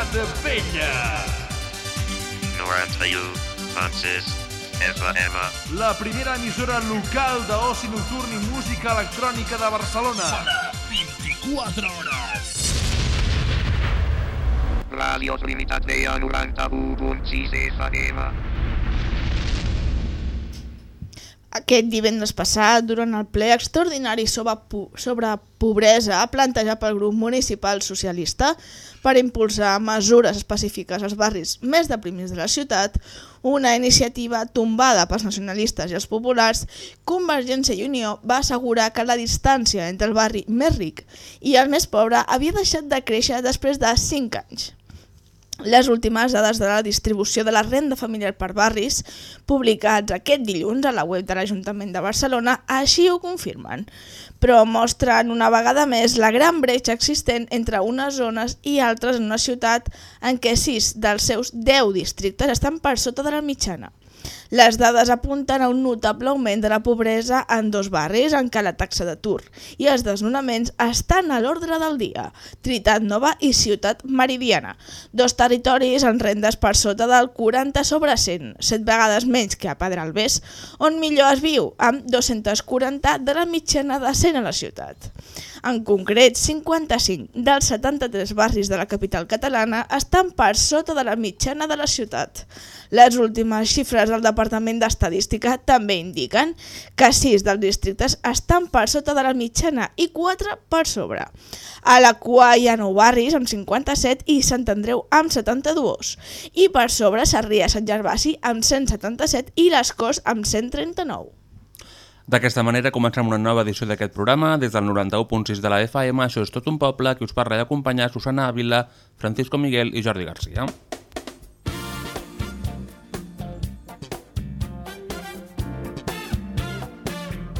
Ciutat Vella. 91.6 FM. La primera emissora local d'oci nocturn i música electrònica de Barcelona. Sona 24 hores. Ràdios Limitat Vella 91.6 FM. Aquest divendres passat, durant el ple extraordinari sobre, po sobre pobresa plantejat pel grup municipal socialista per impulsar mesures específiques als barris més deprimits de la ciutat, una iniciativa tombada pels nacionalistes i els populars, Convergència i Unió va assegurar que la distància entre el barri més ric i el més pobre havia deixat de créixer després de 5 anys. Les últimes dades de la distribució de la renda familiar per barris, publicats aquest dilluns a la web de l'Ajuntament de Barcelona, així ho confirmen, però mostren una vegada més la gran bretxa existent entre unes zones i altres en una ciutat en què 6 dels seus 10 districtes estan per sota de la mitjana. Les dades apunten a un notable augment de la pobresa en dos barris en què la taxa d'atur i els desnonaments estan a l'ordre del dia, Tritat Nova i Ciutat Meridiana, dos territoris en rendes per sota del 40 sobre 100, set vegades menys que a Pedralbes, on millor es viu, amb 240 de la mitjana de 100 a la ciutat. En concret, 55 dels 73 barris de la capital catalana estan per sota de la mitjana de la ciutat. Les últimes xifres del Departament d'Estadística també indiquen que 6 dels districtes estan per sota de la mitjana i 4 per sobre. A la cua hi ha 9 barris amb 57 i Sant Andreu amb 72. I per sobre Sarrià Sant Gervasi amb 177 i les Corts amb 139. D'aquesta manera comencem una nova edició d'aquest programa des del 91.6 de la FM. Això és tot un poble que us parla i acompanyar Susana Ávila, Francisco Miguel i Jordi Garcia.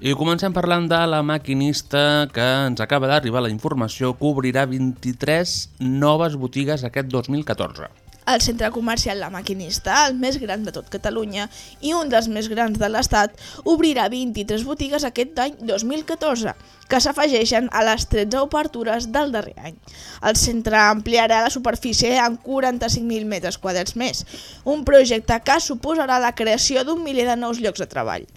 I comencem parlant de la maquinista que ens acaba d'arribar la informació que obrirà 23 noves botigues aquest 2014. El centre comercial La Maquinista, el més gran de tot Catalunya i un dels més grans de l'Estat, obrirà 23 botigues aquest any 2014, que s'afegeixen a les 13 obertures del darrer any. El centre ampliarà la superfície en 45.000 metres quadrats més, un projecte que suposarà la creació d'un miler de nous llocs de treball.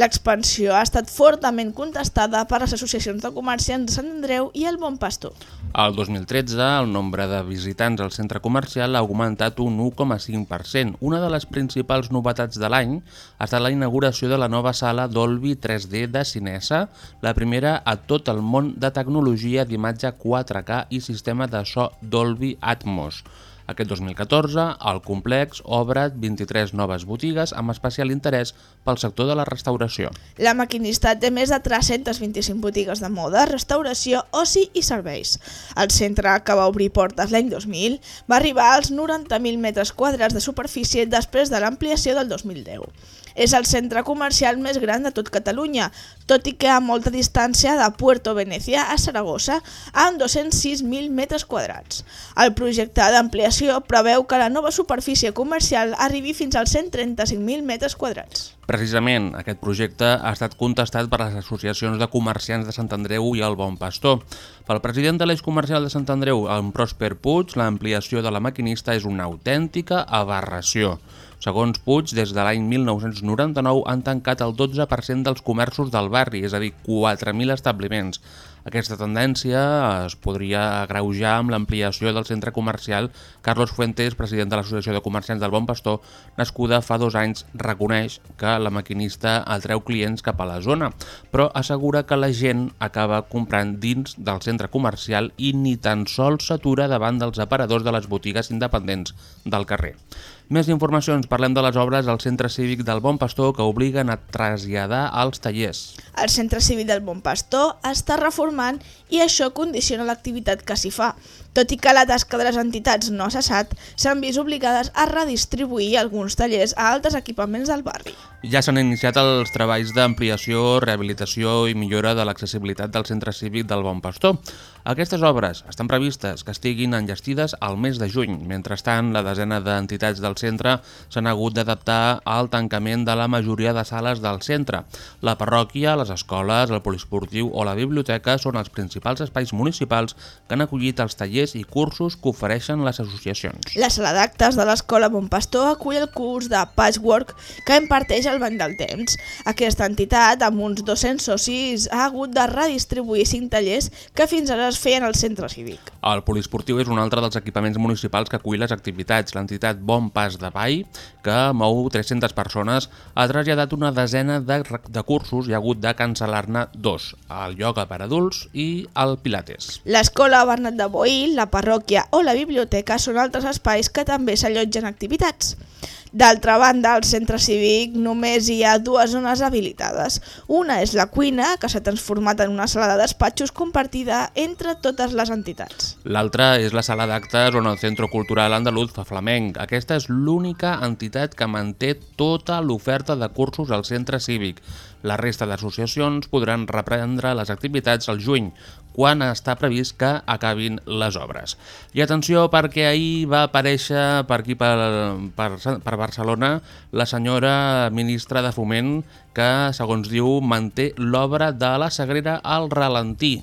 L'expansió ha estat fortament contestada per les associacions de comerciants de Sant Andreu i el Bon Pastor. Al 2013, el nombre de visitants al centre comercial ha augmentat un 1,5%. Una de les principals novetats de l'any ha estat la inauguració de la nova sala Dolby 3D de Cinesa, la primera a tot el món de tecnologia d'imatge 4K i sistema de so Dolby Atmos. Aquest 2014, el complex obre 23 noves botigues amb especial interès pel sector de la restauració. La maquinista té més de 325 botigues de moda, restauració, oci i serveis. El centre, que va obrir portes l'any 2000, va arribar als 90.000 metres quadrats de superfície després de l'ampliació del 2010. És el centre comercial més gran de tot Catalunya, tot i que a molta distància de Puerto Venecia a Saragossa, amb 206.000 metres quadrats. El projecte d'ampliació preveu que la nova superfície comercial arribi fins als 135.000 metres quadrats. Precisament, aquest projecte ha estat contestat per les associacions de comerciants de Sant Andreu i el Bon Pastor. Pel president de l'eix comercial de Sant Andreu, en Prosper Puig, l'ampliació de la maquinista és una autèntica aberració. Segons Puig, des de l'any 1999 han tancat el 12% dels comerços del barri, és a dir, 4.000 establiments. Aquesta tendència es podria agreujar amb l'ampliació del centre comercial Carlos Fuentes, president de l'Associació de Comerciants del Bon Pastor, nascuda fa dos anys, reconeix que la maquinista atreu clients cap a la zona, però assegura que la gent acaba comprant dins del centre comercial i ni tan sols s'atura davant dels aparadors de les botigues independents del carrer. Més informacions, parlem de les obres al Centre Cívic del Bon Pastor que obliguen a traslladar als tallers. El Centre Cívic del Bon Pastor està reformant i això condiciona l'activitat que s'hi fa. Tot i que la tasca de les entitats no ha cessat, s'han vist obligades a redistribuir alguns tallers a altres equipaments del barri. Ja s'han iniciat els treballs d'ampliació, rehabilitació i millora de l'accessibilitat del Centre Cívic del Bon Pastor. Aquestes obres estan previstes que estiguin enllestides al mes de juny. Mentrestant, la desena d'entitats del centre s'han hagut d'adaptar al tancament de la majoria de sales del centre. La parròquia, les escoles, el poliesportiu o la biblioteca són els principals espais municipals que han acollit els tallers i cursos que ofereixen les associacions. La sala d'actes de l'Escola Bon Pastor acull el curs de Patchwork que imparteix el Banc del Temps. Aquesta entitat, amb uns 200 socis, ha hagut de redistribuir 5 tallers que fins ara es feien al centre cívic. El poliesportiu és un altre dels equipaments municipals que acull les activitats. L'entitat Bon Pas de Vall, que mou 300 persones, ha traslladat una desena de, de cursos i ha hagut de cancel·lar-ne dos, el ioga per adults i el pilates. L'escola Bernat de Boí, la parròquia o la biblioteca són altres espais que també s'allotgen activitats. D'altra banda, al centre cívic només hi ha dues zones habilitades. Una és la cuina, que s'ha transformat en una sala de despatxos compartida entre totes les entitats. L'altra és la sala d'actes on el Centre Cultural Andaluz fa flamenc. Aquesta és l'única entitat que manté tota l'oferta de cursos al centre cívic. La resta d'associacions podran reprendre les activitats al juny, quan està previst que acabin les obres. I atenció perquè ahir va aparèixer per aquí per, per, per Barcelona la senyora ministra de Foment que, segons diu, manté l'obra de la Sagrera al ralentí.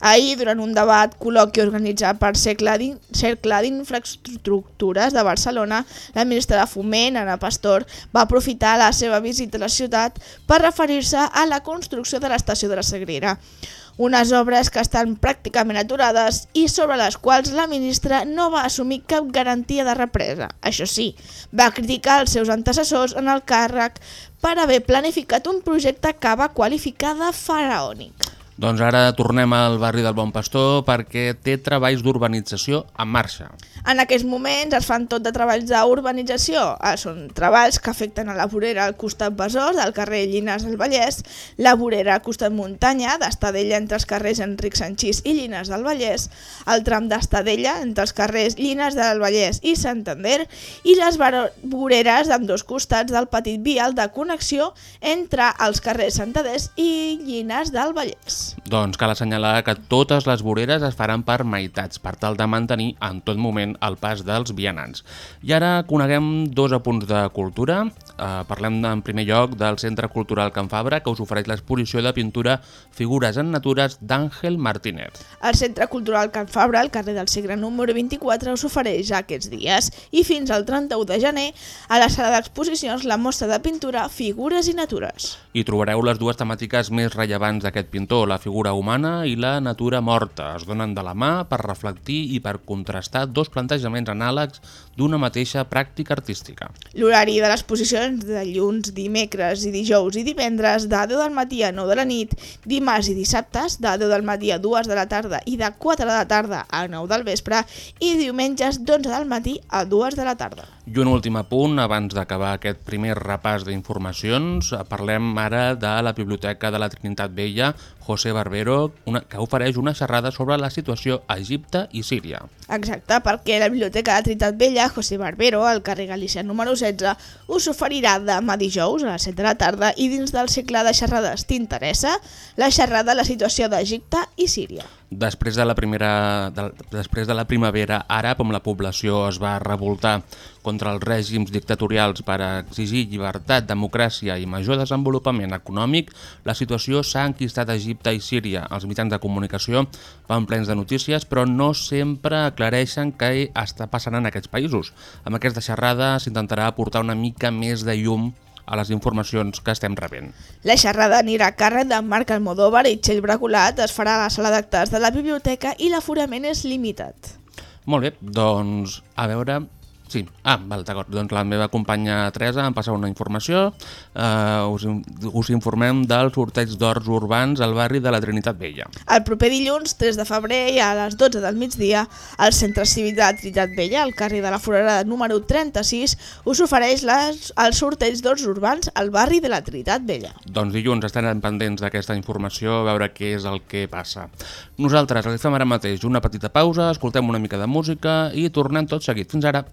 Ahir, durant un debat col·loqui organitzat per Cercle d'In- Cercle d'Infraestructures de Barcelona, la ministra de Foment, Ana Pastor, va aprofitar la seva visita a la ciutat per referir-se a la construcció de l'estació de la Sagrera. Unes obres que estan pràcticament aturades i sobre les quals la ministra no va assumir cap garantia de represa. Això sí, va criticar els seus antecessors en el càrrec per haver planificat un projecte que va qualificar de faraònic. Doncs ara tornem al barri del Bon Pastor perquè té treballs d'urbanització en marxa. En aquests moments es fan tot de treballs d'urbanització. Eh, Són treballs que afecten a la vorera al costat Besòs, del carrer Llinars del Vallès, la vorera al costat Muntanya, d'Estadella entre els carrers Enric Sanchís i Llinars del Vallès, el tram d'Estadella entre els carrers Llinars del Vallès i Santander i les voreres d'ambdós costats del petit vial de connexió entre els carrers Santadès i Llinars del Vallès. Doncs cal assenyalar que totes les voreres es faran per meitats per tal de mantenir en tot moment el pas dels vianants. I ara coneguem dos apunts de cultura. Eh, parlem en primer lloc del Centre Cultural Can Fabra que us ofereix l'exposició de pintura Figures en Natures d'Àngel Martínez. El Centre Cultural Can Fabra, al carrer del Segre número 24, us ofereix aquests dies i fins al 31 de gener a la sala d'exposicions la mostra de pintura Figures i Natures. Hi trobareu les dues temàtiques més rellevants d'aquest pintor, la figura humana i la natura morta. Es donen de la mà per reflectir i per contrastar dos plantejaments anàlegs d'una mateixa pràctica artística. L'horari de l'exposició és de dilluns, dimecres i dijous i divendres de 10 del matí a 9 de la nit, dimarts i dissabtes de 10 del matí a 2 de la tarda i de 4 de la tarda a 9 del vespre i diumenges d'11 del matí a 2 de la tarda. I un últim apunt, abans d'acabar aquest primer repàs d'informacions, eh, parlem ara de la Biblioteca de la Trinitat Vella, José Barbero, una, que ofereix una xerrada sobre la situació a Egipte i Síria. Exacte, perquè la Biblioteca de Trinitat Vella, José Barbero, al carrer Galícia número 16, us oferirà demà dijous a les 7 de la tarda i dins del cicle de xerrades t'interessa la xerrada La situació d'Egipte i Síria. Després de, la primera, de, després de la primavera àrab, on la població es va revoltar contra els règims dictatorials per exigir llibertat, democràcia i major desenvolupament econòmic, la situació s'ha enquistat a Egipte i Síria. Els mitjans de comunicació van plens de notícies, però no sempre aclareixen què està passant en aquests països. Amb aquesta xerrada s'intentarà aportar una mica més de llum les informacions que estem rebent. La xerrada anirà a càrrec de Marc Almodóvar i Txell Braculat, es farà a la sala d'actes de la biblioteca i l'aforament és limitat. Molt bé, doncs a veure Sí, ah, val, d'acord. Doncs la meva companya Teresa em passa una informació. Uh, us, us informem del sorteig d'horts urbans al barri de la Trinitat Vella. El proper dilluns, 3 de febrer, a les 12 del migdia, al Centre Cívic de la Trinitat Vella, al carrer de la Forerada número 36, us ofereix les, el sorteig d'horts urbans al barri de la Trinitat Vella. Doncs dilluns estarem pendents d'aquesta informació, a veure què és el que passa. Nosaltres que fem ara mateix una petita pausa, escoltem una mica de música i tornem tot seguit. Fins ara.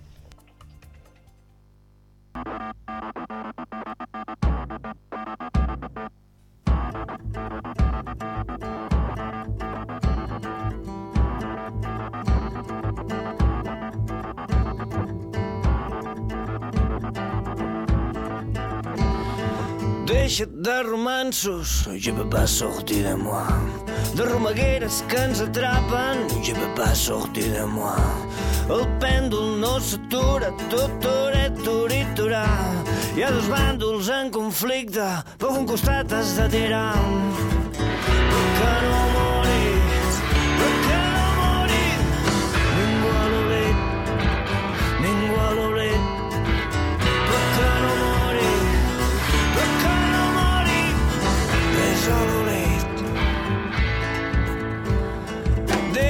Deixa't de romansos, je peux pas sortir de moi. De romagueres que ens atrapen, je peux pas sortir de moi. El pèndol no s'atura, tot toret, turiturà. Hi ha dos bàndols en conflicte, per un costat has de tirar. Que no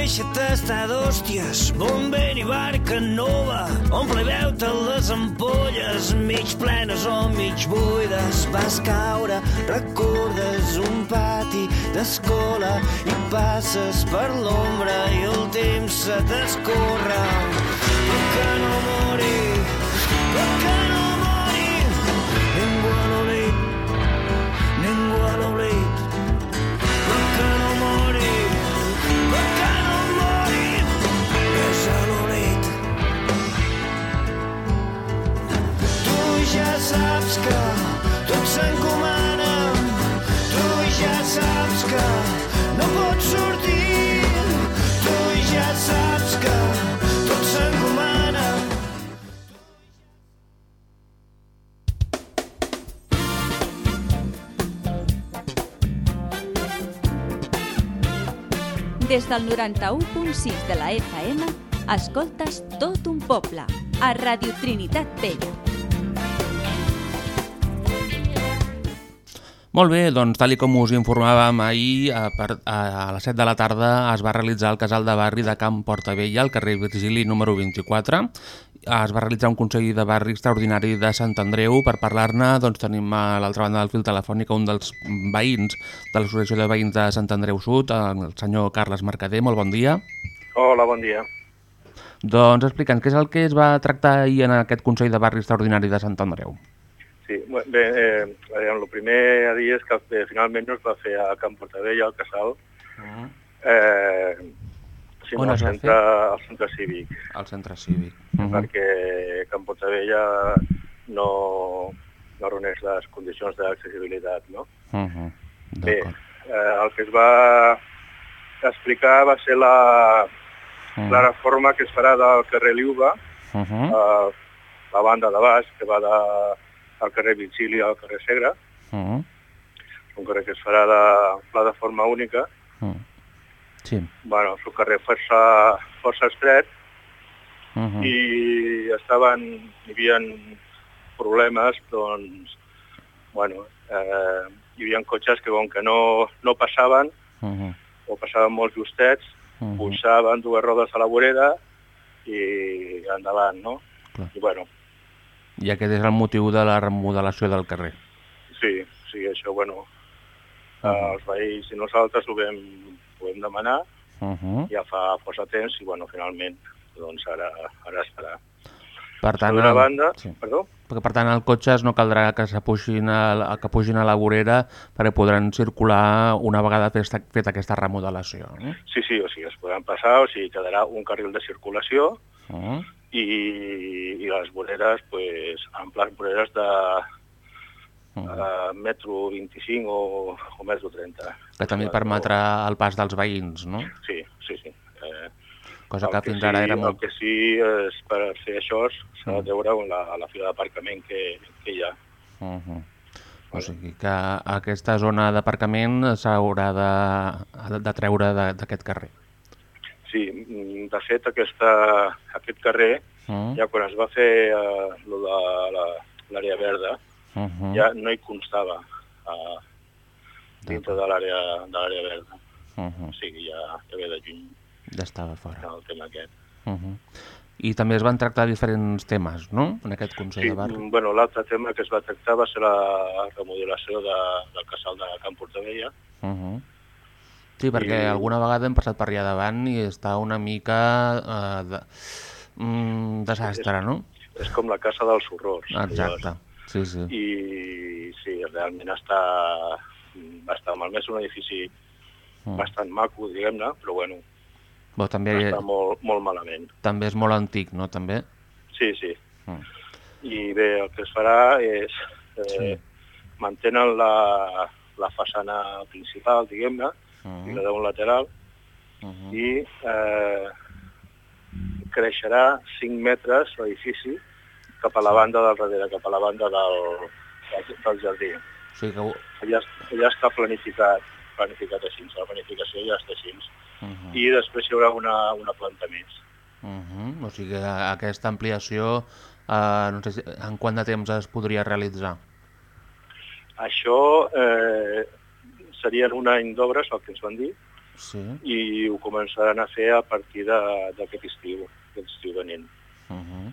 Deixa't estar d'hòsties, vent i barca nova. Omple veu-te les ampolles, mig plenes o mig buides. Vas caure, recordes un pati d'escola i passes per l'ombra i el temps se t'escorre. Per què no morir? Per què ja saps que tot s'encomana. Tu ja saps que no pots sortir. Tu ja saps que tot s'encomana. Des del 91.6 de la FM, escoltes tot un poble, a Radio Trinitat Vella. Molt bé, doncs tal com us informàvem ahir, a, per, a, a les 7 de la tarda es va realitzar el casal de barri de Camp Portavella, al carrer Virgili número 24. Es va realitzar un Consell de Barri extraordinari de Sant Andreu. Per parlar-ne doncs, tenim a l'altra banda del fil telefònic un dels veïns de l'Associació de Veïns de Sant Andreu Sud, el senyor Carles Mercader. Molt bon dia. Hola, bon dia. Doncs explica'ns, què és el que es va tractar ahir en aquest Consell de Barri extraordinari de Sant Andreu? Sí, bé, eh, el primer a dir és que eh, finalment no es va fer a Camp Portavella, al Casal, eh, sinó On al es va centre, al centre cívic, Al centre cívic. Uh -huh. perquè Camp Portavella no, no reuneix les condicions d'accessibilitat, no? Uh -huh. Bé, eh, el que es va explicar va ser la, Uh la reforma que es farà del carrer Liuba, -huh. a la banda de baix, que va de, al carrer Virgili al carrer Segre, Uh -huh. un carrer que es farà de de forma única. Uh -huh. Sí. Bueno, és un carrer força, força estret Uh -huh. i estaven, hi havia problemes, doncs, bueno, eh, hi havia cotxes que com que no, no passaven, Uh -huh. o passaven molt justets, Uh -huh. pujaven dues rodes a la vorera i endavant, no? Clar. I bueno, I aquest és el motiu de la remodelació del carrer. sí, sí, això, bueno, Mhm. eh, els veïns i nosaltres ho vam, ho vam demanar Uh -huh. ja fa força temps i, bueno, finalment, doncs ara, ara estarà. Per tant, el- banda, sí. perdó? perquè per tant, els cotxes no caldrà que, se pugin a, la- que pugin a la vorera perquè podran circular una vegada feta, feta aquesta remodelació. No? Sí, sí, o sigui, es podran passar, o sigui, quedarà un carril de circulació Uh -huh. I, i les voreres, pues, amples voreres de Uh metro 25 o, o metro 30. Que també permetrà el pas dels veïns, no? Sí, sí, sí. Eh, Cosa el que fins ara sí, era molt... El que sí és per fer això s'ha de Mm. treure la, la fila d'aparcament que, que hi ha. Uh -huh. O sigui que aquesta zona d'aparcament s'haurà de, de treure d'aquest carrer. Sí, de fet, aquesta, aquest carrer, Mm. ja quan es va fer eh, lo de la- l'àrea verda, Uh -huh. ja no hi constava eh, dintre de l'àrea de l'àrea verda. Uh -huh. O sigui, ja, ja ve de lluny Ja estava fora. el tema aquest. Uh -huh. I també es van tractar diferents temes, no?, en aquest Consell Sí, de Barri. bueno, l'altre tema que es va tractar va ser la remodelació de, del casal de Camp Portavella. Uh -huh. Sí, perquè I- alguna vegada hem passat per allà davant i està una mica eh, de... mm, desastre, no? És com la casa dels horrors. Exacte, sí, sí. I sí, realment està bastant malmès, un edifici Mm. bastant maco, diguem-ne, però bueno, Però també, està molt, molt malament. també és molt antic, no?, també? Sí, sí. Mm. I bé, el que es farà és... Eh, Sí. Mantenen la, la façana principal, diguem-ne, Mm. i la d'un lateral, Uh -huh. i eh, creixerà 5 metres l'edifici cap a la banda del darrere, cap a la banda del, del, del jardí. O sigui que... Ja, ja està planificat, planificat així, la planificació ja està així. Uh -huh. I després hi haurà una, una planta més. Uh -huh. O sigui que aquesta ampliació, eh, no sé si, en quant de temps es podria realitzar? Això eh, serien un any d'obres, el que ens van dir, Sí. i ho començaran a fer a partir de- d'aquest estiu, aquest estiu venint. Uh -huh.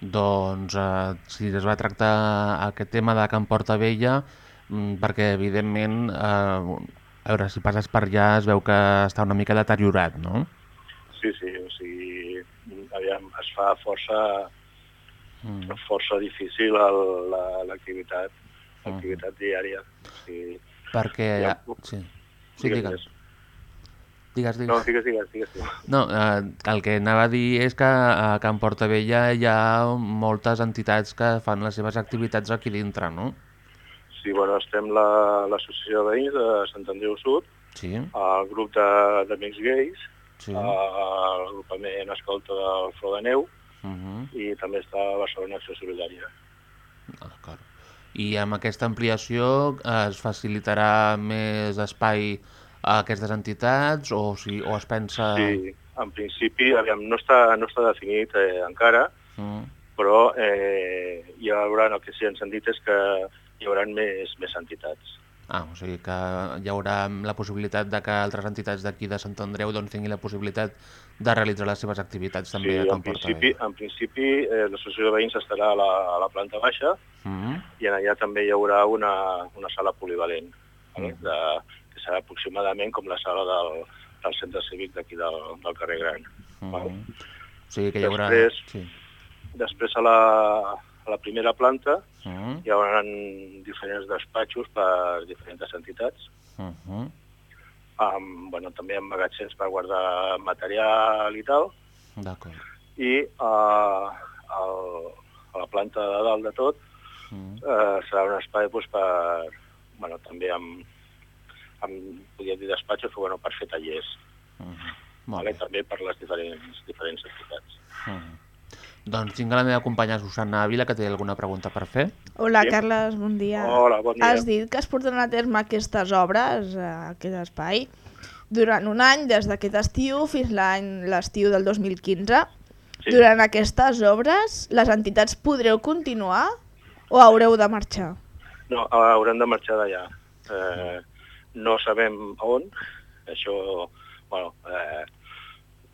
Doncs eh, si es va tractar aquest tema de Can Portavella, mm, perquè evidentment, eh, a veure, si passes per allà es veu que està una mica deteriorat, no? Sí, sí, o sigui, aviam, es fa força, Mm. força difícil el- la- l'activitat, l'activitat diària. O sigui, Perquè... Ja, Sí, sí digues, digues. Digues, digues. No, digues, digues, digues. No, eh, el que anava a dir és que a Can Portavella hi ha moltes entitats que fan les seves activitats aquí dintre, no? Sí, bueno, estem la- l'Associació de Veïns de Sant Andreu Sud, Sí, el grup de- d'Amics Gais, sí. eh, l'agrupament Escolta del Flor de Neu Uh -huh. i també està Barcelona Acció Solidària. D'acord. I amb aquesta ampliació eh, es facilitarà més espai a aquestes entitats o, si, o es pensa... Sí, en principi, aviam, no està, no està definit eh, encara, Mm. però eh, hi haurà, el que sí ens han dit és que hi haurà més, més entitats. Ah, o sigui que hi haurà la possibilitat de que altres entitats d'aquí de Sant Andreu doncs, tinguin la possibilitat de realitzar les seves activitats també sí, a en Can principi, Portavella. en principi eh, l'associació de veïns estarà a la, a la planta baixa Mm. i en allà també hi haurà una, una sala polivalent, vale? Mm. de, que serà aproximadament com la sala del, del centre cívic d'aquí del, del carrer Gran. Mm. Vale. O sigui que hi haurà... Després- Sí. Després a la, a la primera planta Mm. hi haurà diferents despatxos per diferents entitats, Mm -hmm. amb, bueno, també amb magatzems per guardar material i tal, D'acord. i eh, el, a la planta de dalt de tot Mm. eh, serà un espai doncs, per, bueno, també amb, amb, podria dir despatxos, però bueno, per fer tallers, Mm. Molt vale? bé. també per les diferents, diferents entitats. Mm. Doncs tinc la meva companya Susana Ávila, que té alguna pregunta per fer. Hola, Sí. Carles, bon dia. Hola, bon dia. Has dit que es porten a terme aquestes obres a aquest espai durant un any, des d'aquest estiu fins l'any l'estiu del 2015. Sí. Durant aquestes obres, les entitats podreu continuar o haureu de marxar? No, haurem de marxar d'allà. Eh, no sabem on, això, bueno, eh,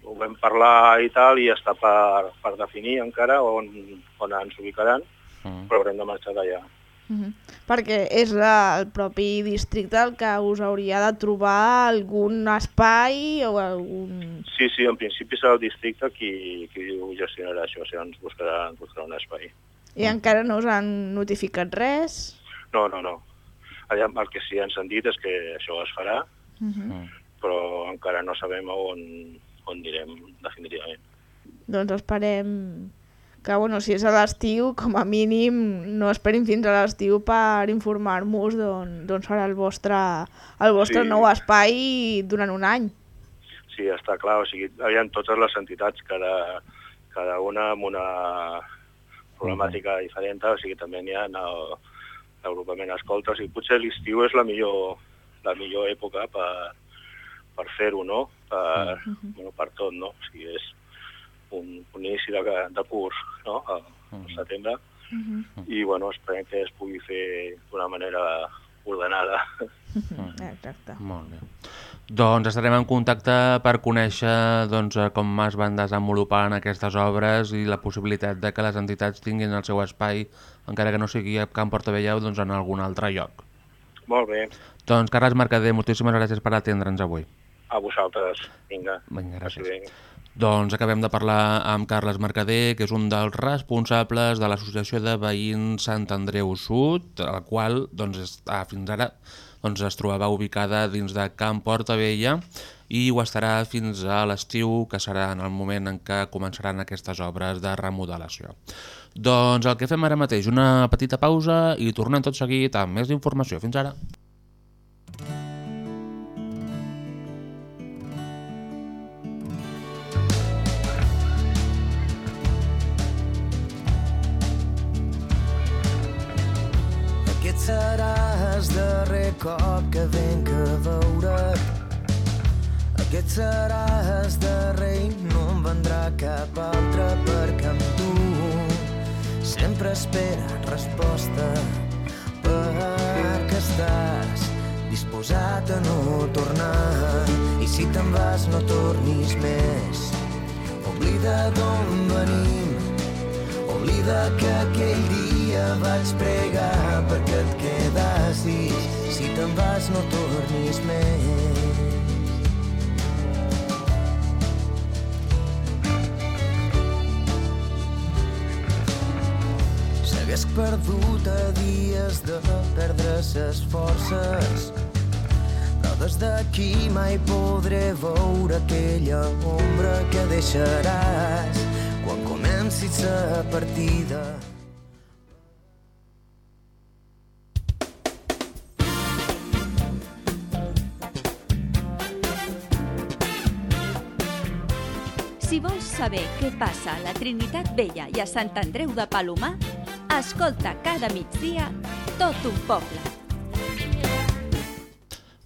ho vam parlar i tal, i està per, per definir encara on, on ens ubicaran, Mm. però haurem de marxar d'allà. Mhm. Perquè és la, el propi districte el que us hauria de trobar algun espai o algun... Sí, sí, en principi serà el districte qui, qui ho gestionarà això, o sigui, ens buscarà, ens buscarà un espai. I encara no us han notificat res? No, no, no. Allà, el que sí ens han dit és que això es farà, Mhm. Mm. però encara no sabem on, on anirem definitivament. Doncs esperem que, bueno, si és a l'estiu, com a mínim no esperin fins a l'estiu per informar-nos d'on serà el vostre, el vostre Sí. nou espai durant un any. Sí, està clar, o sigui, hi ha totes les entitats, cada, cada una amb una problemàtica diferent, o sigui, també n'hi ha l'agrupament escoltes, i potser l'estiu és la millor, la millor època per, per fer-ho, no? per, bueno, per tot, no? O sigui, és un, un inici de, de curs, no?, al, al setembre, i, bueno, esperem que es pugui fer d'una manera ordenada. Exacte. Molt bé. Doncs estarem en contacte per conèixer doncs, eh, com es van desenvolupant aquestes obres i la possibilitat de que les entitats tinguin el seu espai, encara que no sigui a Camp Portavella o doncs, en algun altre lloc. Molt bé, Doncs Carles Mercader, moltíssimes gràcies per atendre'ns avui. A vosaltres. Vinga, Vinga, gràcies. Doncs acabem de parlar amb Carles Mercader, que és un dels responsables de l'Associació de Veïns Sant Andreu Sud, el qual doncs, està, fins ara doncs, es trobava ubicada dins de Camp Portavella i ho estarà fins a l'estiu, que serà en el moment en què començaran aquestes obres de remodelació. Doncs el que fem ara mateix, una petita pausa i tornem tot seguit amb més informació. Fins ara. Cop que venc a veure't. Aquest serà el darrer no em vendrà cap altre perquè amb tu sempre espera resposta perquè estàs disposat a no tornar i si te'n vas no tornis més oblida d'on venim Oblida que aquell dia vaig pregar perquè et quedassis. Si te'n vas no tornis més. S'hagués perdut a dies de perdre ses forces però des d'aquí mai podré veure aquella ombra que deixaràs quan comenci la partida. Saber què passa a la Trinitat Vella i a Sant Andreu de Palomar, escolta cada migdia tot un poble.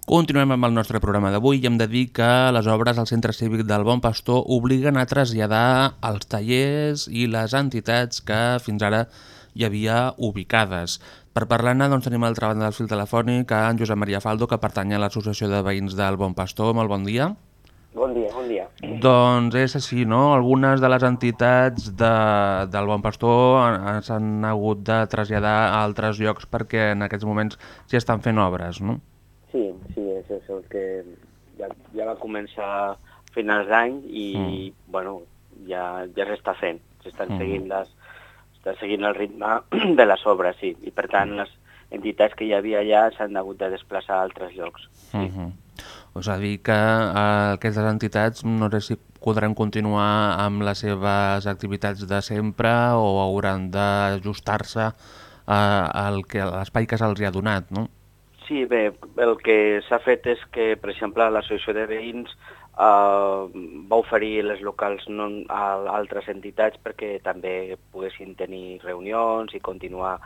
Continuem amb el nostre programa d'avui i hem de dir que les obres al Centre Cívic del Bon Pastor obliguen a traslladar els tallers i les entitats que fins ara hi havia ubicades. Per parlar-ne doncs, tenim a l'altra banda del fil telefònic a en Josep Maria Faldo, que pertany a l'Associació de Veïns del Bon Pastor. Molt bon dia. Bon dia, bon dia. Doncs és així, no? Algunes de les entitats de, del Bon Pastor han- s'han hagut de traslladar a altres llocs perquè en aquests moments s'hi estan fent obres, no? Sí, sí, és això que ja, ja va començar a finals d'any i, Mm. bueno, ja, ja s'està fent. S'estan Mm. seguint les està seguint el ritme de les obres, sí. I per tant, les entitats que hi havia allà s'han hagut de desplaçar a altres llocs. Sí. Uh -huh. És a dir que eh, aquestes entitats no sé si podran continuar amb les seves activitats de sempre o hauran d'ajustar-se eh, al que a l'espai que se'ls ha donat, no? Sí, bé, el que s'ha fet és que, per exemple, l'associació de veïns eh, va oferir les locals no, a altres entitats perquè també poguessin tenir reunions i continuar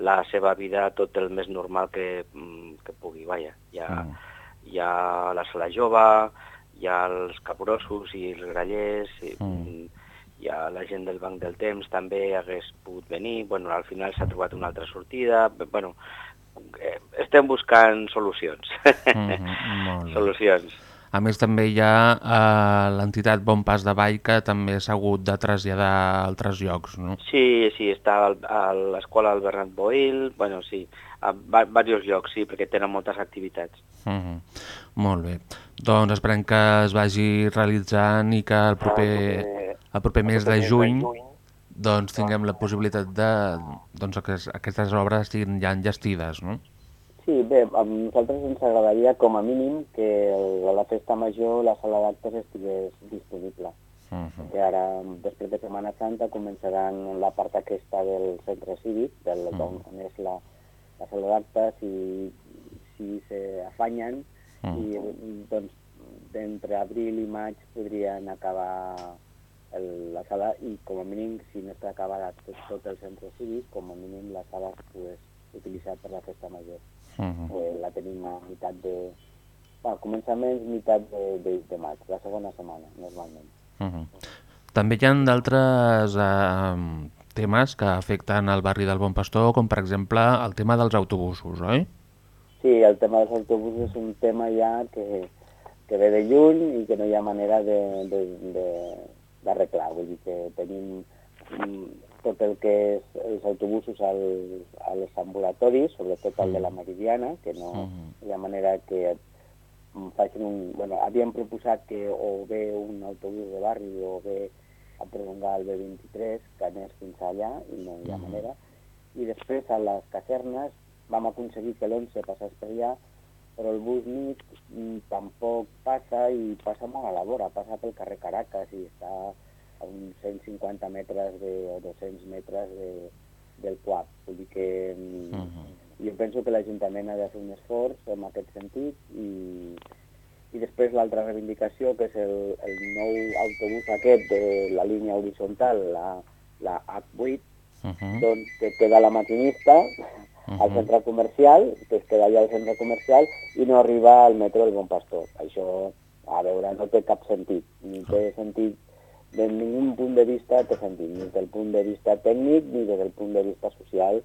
la seva vida tot el més normal que, mm, que pugui. Vaja, ha, Mm. Hi ha la sala jove, hi ha els capgrossos i els grallers, i, Mm. hi ha la gent del Banc del Temps també hagués pogut venir, bueno, al final s'ha trobat una altra sortida, bueno, eh, estem buscant solucions. Molt bé. solucions. A més, també hi ha eh, l'entitat Bon Pas de Vall, que també s'ha hagut de traslladar a altres llocs, no? Sí, sí, està a l'escola del Bernat Boil, bueno, sí, a diversos llocs, sí, perquè tenen moltes activitats. Uh -huh. Molt bé. Doncs esperem que es vagi realitzant i que el proper, el proper mes de juny doncs tinguem la possibilitat de doncs, que aquestes obres estiguin ja enllestides, no? Sí, bé, a nosaltres ens agradaria com a mínim que a la festa major la sala d'actes estigués disponible. Uh -huh. que ara, després de Setmana Santa, començaran la part aquesta del centre cívic, del, Mm. on, on és la, la sala d'actes, i si s'afanyen, Mm. i doncs d'entre abril i maig podrien acabar el, la sala i com a mínim, si no està acabada tot, tot el centre cívic, com a mínim la sala es pogués utilitzar per la festa major. Uh -huh. Eh, la tenim a meitat de, va, començaments meitat de, de, de maig, la segona setmana, normalment. Uh -huh. També hi ha d'altres eh, temes que afecten el barri del Bon Pastor, com per exemple el tema dels autobusos, oi? Sí, el tema dels autobusos és un tema ja que, que ve de lluny i que no hi ha manera d'arreglar. Vull dir que tenim tot el que és els autobusos als, als ambulatoris, sobretot el de la Meridiana, que no Uh -huh. hi ha manera que mm, facin un... Bueno, havíem proposat que o bé un autobús de barri o bé a prolongar el B23, que anés fins allà, i no hi ha Mhm. manera. I després a les casernes vam aconseguir que l'11 passés per allà, però el bus nit mm, tampoc passa i passa molt a la vora, passa pel carrer Caracas i està a uns 150 metres de, o 200 metres de, del CUAP. Vull dir que mm, Uh -huh. jo penso que l'Ajuntament ha de fer un esforç en aquest sentit i, i després l'altra reivindicació, que és el, el nou autobús aquest de la línia horitzontal, la, la H8, Uh -huh. doncs que queda la maquinista al Mhm. centre comercial, que es queda allà al centre comercial i no arriba al metro del Bon Pastor. Això, a veure, no té cap sentit, ni té sentit de ningú punt de vista té sentit, ni del punt de vista tècnic ni des del punt de vista social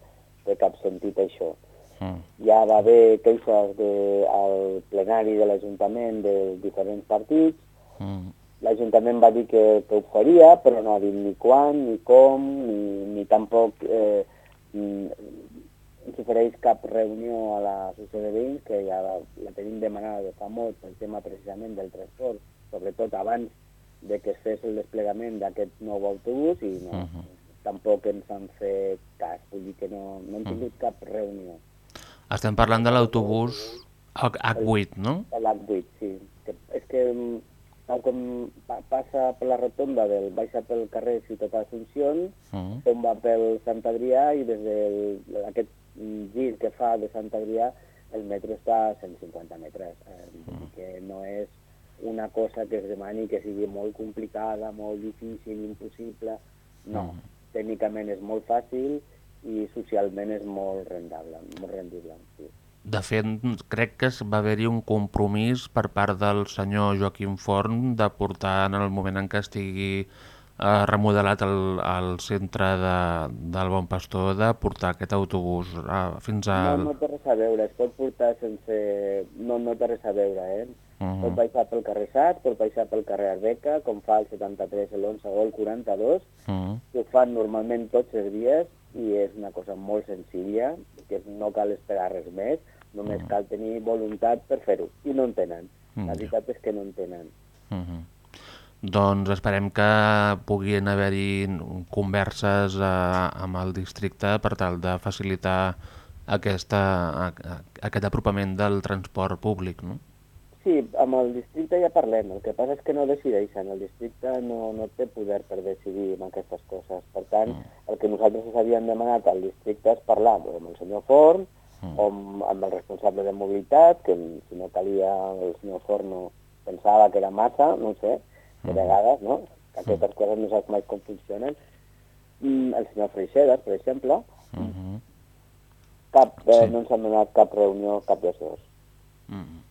té cap sentit això. Uh Ja va haver queixes de, al plenari de l'Ajuntament de diferents partits, -huh. l'Ajuntament va dir que, que ho faria, però no ha dit ni quan, ni com, ni, ni tampoc eh, mm, s'ofereix cap reunió a l'associació de veïns, que ja la, la tenim demanada de fa molt pel tema precisament del transport, sobretot abans de que es fes el desplegament d'aquest nou autobús i no, Uh -huh. tampoc ens han fet cas, vull dir que no, no hem tingut cap reunió. Estem parlant de l'autobús H- H8, no? L'H8, sí. Que, és que mm, tal com pa, passa per la rotonda del baixa pel carrer Ciutat d'Assumpció, Uh -huh. tomba pel Sant Adrià i des d'aquest gir que fa de Sant Adrià el metro està a 150 metres. Eh, vull dir que no és una cosa que es demani que sigui molt complicada, molt difícil, impossible. No, tècnicament és molt fàcil i socialment és molt rendable, molt rendible. Sí. De fet, crec que es va haver-hi un compromís per part del senyor Joaquim Forn de portar en el moment en què estigui eh, remodelat el, el centre de, del Bon Pastor de portar aquest autobús eh, fins a... No, no té res a veure, es pot portar sense... No, no té res a veure, eh? Mhm. Pot baixar pel carrer Sat, pot baixar pel carrer Arbeca, com fa el 73, l'11 o el 42, Uh que ho fan normalment tots els dies i és una cosa molt senzilla, que no cal esperar res més, només cal tenir voluntat per fer-ho, i no en tenen. Mm, La ja. veritat és que no en tenen. -huh. Uh Doncs esperem que puguin haver-hi converses eh, amb el districte per tal de facilitar aquesta, a, a, aquest apropament del transport públic, no? Sí, amb el districte ja parlem, el que passa és que no decideixen, el districte no, no té poder per decidir en aquestes coses. Per tant, el que nosaltres us havíem demanat al districte és parlar amb el senyor Forn, Mm. o amb, amb el responsable de mobilitat, que si no calia el senyor Forn no pensava que era massa, no sé, de vegades, no? Que aquestes coses no saps mai com funcionen. Mm, el senyor Freixedes, per exemple, Uh -huh. cap, eh, Sí. no ens han donat cap reunió, cap de dos. Mm. O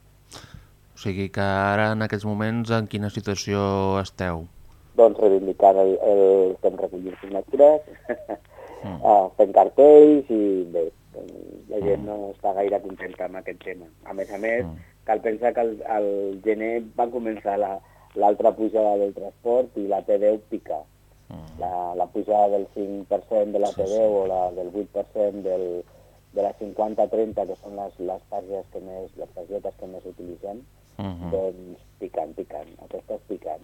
sigui que ara, en aquests moments, en quina situació esteu? doncs reivindicant el, el estem recollint signatures, Mm. uh, fent cartells i bé, la gent no està gaire contenta amb aquest tema. A més a més, Mm. cal pensar que el, el gener va començar la- l'altra pujada del transport i la T10 pica. Mm. La, la pujada del 5% de la Sí, T10 sí. o la del 8% del, de la 50-30, que són les, les targetes que més, les targetes que més utilitzem, Uh -huh. doncs piquen, piquen, aquestes piquen.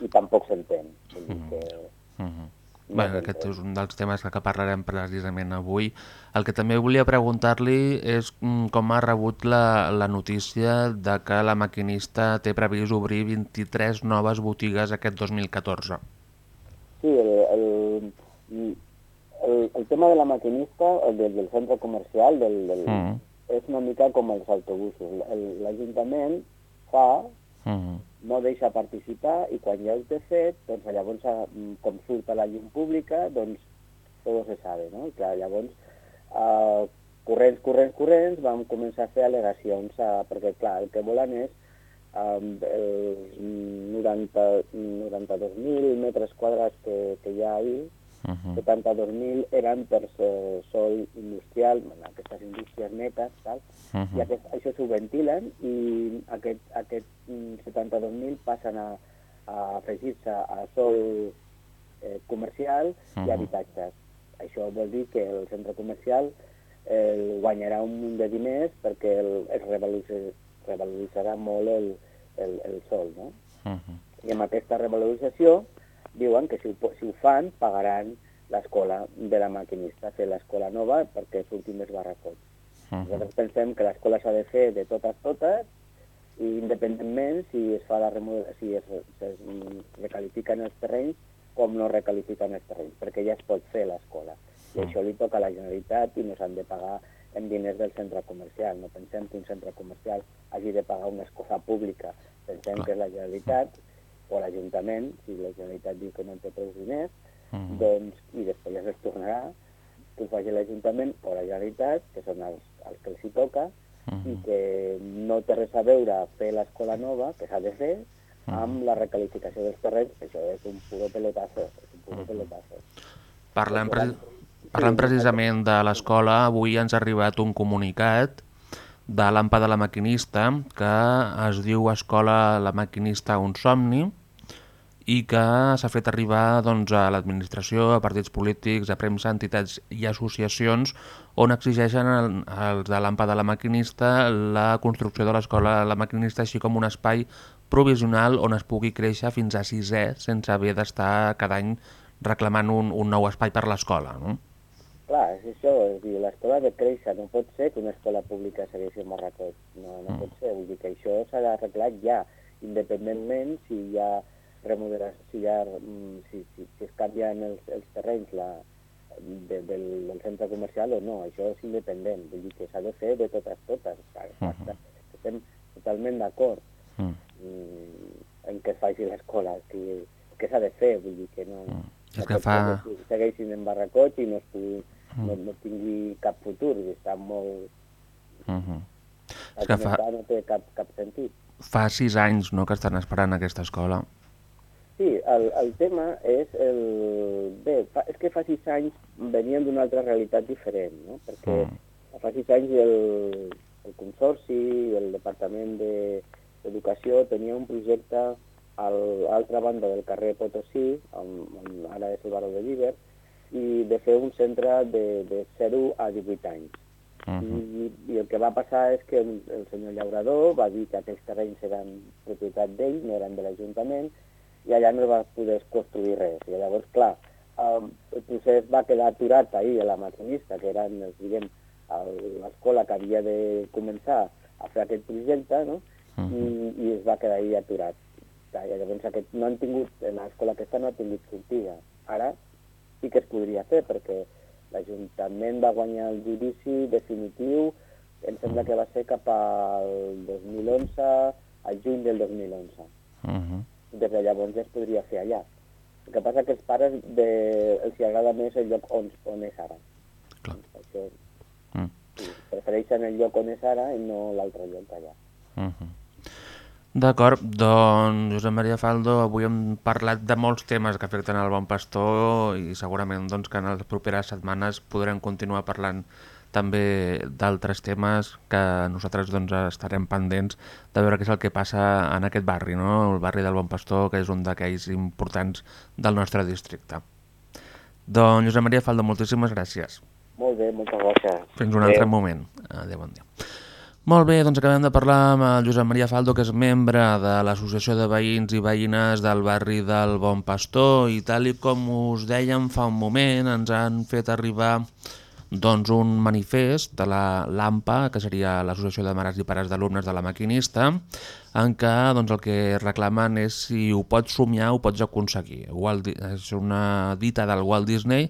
I tampoc s'entén. Vull dir Mm. que... Uh -huh. Bé, aquest és un dels temes que parlarem precisament avui. El que també volia preguntar-li és mm, com ha rebut la, la notícia de que la maquinista té previst obrir 23 noves botigues aquest 2014. Sí, el, el, el, el tema de la maquinista, el del, del centre comercial, del, del, Mm. és una mica com els autobusos. El- L'Ajuntament fa, Uh -huh. no deixa participar i quan ja ho té fet, doncs llavors, eh, com surt a la llum pública, doncs tot se sabe, no? I clar, llavors, eh, corrents, corrents, corrents, vam començar a fer al·legacions, a, perquè clar, el que volen és um, els 90 92.000 metres quadrats que, que hi ha ahí, Uh -huh. 72.000 eren per sol industrial, bueno, aquestes indústries netes, tal? Uh -huh. i aquest, això s'ho ventilen i aquest, aquest mm, 72.000 passen a, a afegir-se a sol eh, comercial i Mhm. habitatges. Això vol dir que el centre comercial eh, guanyarà un munt de diners perquè el, es revaloritzarà, revaloritzarà molt el, el, el sol, no? Uh -huh. I amb aquesta revalorització diuen que si ho, si ho fan pagaran l'escola de la maquinista, fer l'escola nova perquè surti més barracot. Uh -huh. Nosaltres pensem que l'escola s'ha de fer de totes totes i independentment si es fa la remodelació, si es, es recalifiquen els terrenys com no recalifiquen els terrenys, perquè ja es pot fer l'escola. I això li toca a la Generalitat i no s'han de pagar en diners del centre comercial. No pensem que un centre comercial hagi de pagar una escola pública. Pensem que és la Generalitat o l'Ajuntament, si la Generalitat diu que no en té prou diners, Mhm. doncs, i després ja es tornarà, que ho faci l'Ajuntament o la Generalitat, que són els, els que els hi toca, i que no té res a veure fer l'escola nova, que s'ha de fer, amb la recalificació dels terrenys, que això és un puro pelotazo, és un puro pelotazo. Parlant, pre parlant precisament de l'escola, avui ens ha arribat un comunicat de l'AMPA de la Maquinista que es diu Escola La Maquinista Un Somni i que s'ha fet arribar doncs, a l'administració, a partits polítics, a premsa, entitats i associacions on exigeixen el- els de l'AMPA de la Maquinista la construcció de l'escola La Maquinista així com un espai provisional on es pugui créixer fins a sisè sense haver d'estar cada any reclamant un, un nou espai per l'escola. No? Clar, és això, és dir, l'escola de créixer, no pot ser que una escola pública segueixi en Marracot, no, no Mm. pot ser, vull dir que això s'ha d'arreglar ja, independentment si hi ha remodelació, si, hi ha, mm, si, si, si es canvien els, els terrenys la, de, del, del centre comercial o no, això és independent, vull dir que s'ha de fer de totes totes, uh estem totalment d'acord Mm. mm, en què es faci l'escola, que, que s'ha de fer, vull dir que no... Mm. És no que fa- que segueixin en barracots i no, es pugui, no, Mm. no tingui cap futur, i està molt... Mhm. És que fa, no té cap, cap sentit. fa sis anys no, que estan esperant aquesta escola. Sí, el, el tema és el... Bé, fa, és que fa sis anys venien d'una altra realitat diferent, no? Perquè Mm. fa sis anys el, el Consorci, el Departament de- d'Educació tenia un projecte a l'altra banda del carrer Potosí, on, on ara és el baró de Llíber, i de fer un centre de, de 0 a 18 anys. Mhm. I, I el que va passar és que el, el senyor Llaurador va dir que aquells terrenys eren propietat d'ell, no eren de l'Ajuntament, i allà no va poder construir res. I llavors, clar, el, el procés va quedar aturat ahir a la maquinista, que els, diguem, l'escola que havia de començar a fer aquest projecte, no? I, i es va quedar ahir aturat. I llavors aquest, no han tingut, l'escola aquesta no ha tingut sortida. Ara sí que es podria fer, perquè l'Ajuntament va guanyar el judici definitiu, em sembla que va ser cap al 2011, al juny del 2011. Mhm. Des de llavors ja es podria fer allà. El que passa que els pares de, els agrada més el lloc on, on és ara. Clar. Això, Mm. sí, prefereixen el lloc on és ara i no l'altre lloc allà. Mhm. D'acord, doncs Josep Maria Faldo, avui hem parlat de molts temes que afecten el bon pastor i segurament doncs, que en les properes setmanes podrem continuar parlant també d'altres temes que nosaltres doncs, estarem pendents de veure què és el que passa en aquest barri, no? el barri del Bon Pastor, que és un d'aquells importants del nostre districte. Doncs Josep Maria Faldo, moltíssimes gràcies. Molt bé, moltes gràcies. Fins un altre moment. Adéu, bon dia. Molt bé, doncs acabem de parlar amb el Josep Maria Faldo, que és membre de l'Associació de Veïns i Veïnes del barri del Bon Pastor i tal i com us dèiem fa un moment ens han fet arribar doncs, un manifest de la LAMPA, que seria l'Associació de Mares i Pares d'Alumnes de la Maquinista, en què doncs, el que reclamen és si ho pots somiar ho pots aconseguir. Walt, és una dita del Walt Disney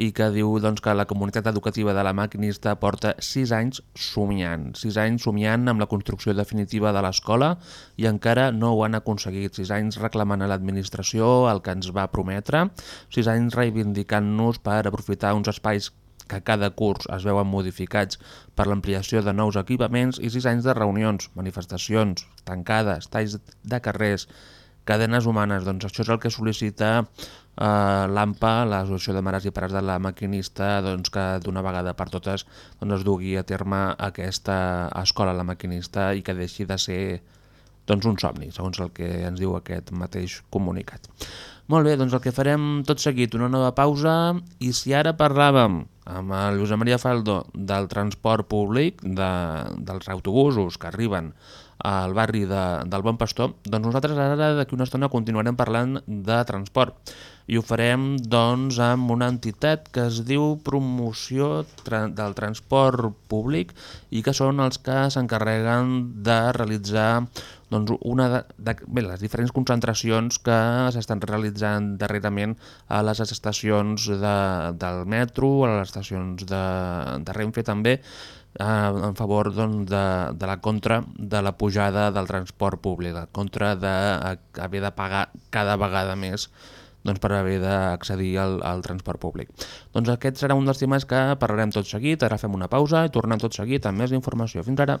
i que diu doncs, que la comunitat educativa de la Maquinista porta 6 anys somiant, 6 anys somiant amb la construcció definitiva de l'escola i encara no ho han aconseguit, 6 anys reclamant a l'administració el que ens va prometre, 6 anys reivindicant-nos per aprofitar uns espais que cada curs es veuen modificats per l'ampliació de nous equipaments i sis anys de reunions, manifestacions, tancades, talls de carrers, cadenes humanes. Doncs això és el que sol·licita eh, l'AMPA, l'Associació de Mares i Pares de la Maquinista, doncs, que d'una vegada per totes doncs, es dugui a terme aquesta escola la maquinista i que deixi de ser doncs, un somni, segons el que ens diu aquest mateix comunicat. Molt bé, doncs el que farem tot seguit, una nova pausa, i si ara parlàvem amb el Josep Maria Faldo del transport públic, de, dels autobusos que arriben al barri de, del Bon Pastor, doncs nosaltres ara d'aquí una estona continuarem parlant de transport i ho farem doncs amb una entitat que es diu Promoció del Transport Públic i que són els que s'encarreguen de realitzar doncs, una de, de, bé, les diferents concentracions que s'estan realitzant darrerament a les estacions de, del metro, a les estacions de, de Renfe també, eh, en favor doncs, de, de la contra de la pujada del transport públic, la contra d'haver de pagar cada vegada més doncs, per haver d'accedir al, al transport públic. Doncs aquest serà un dels temes que parlarem tot seguit, ara fem una pausa i tornem tot seguit amb més informació. Fins ara!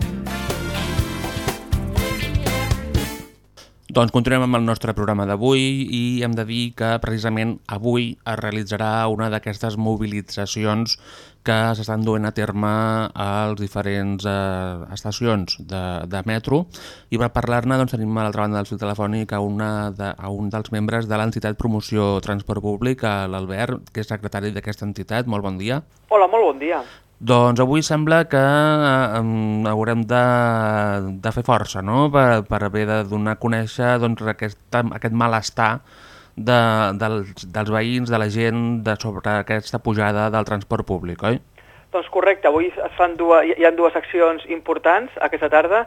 Doncs continuem amb el nostre programa d'avui i hem de dir que precisament avui es realitzarà una d'aquestes mobilitzacions que s'estan duent a terme a les diferents eh, estacions de, de metro i per parlar-ne doncs, tenim a l'altra banda del fil telefònic a, una de, a un dels membres de l'entitat Promoció Transport Públic, l'Albert, que és secretari d'aquesta entitat. Molt bon dia. Hola, molt bon dia. Doncs avui sembla que eh, haurem de, de fer força no? per, per haver de donar a conèixer doncs, aquest, aquest malestar de, dels, dels veïns, de la gent, de sobre aquesta pujada del transport públic, oi? Doncs correcte, avui es fan dues, hi ha dues accions importants aquesta tarda.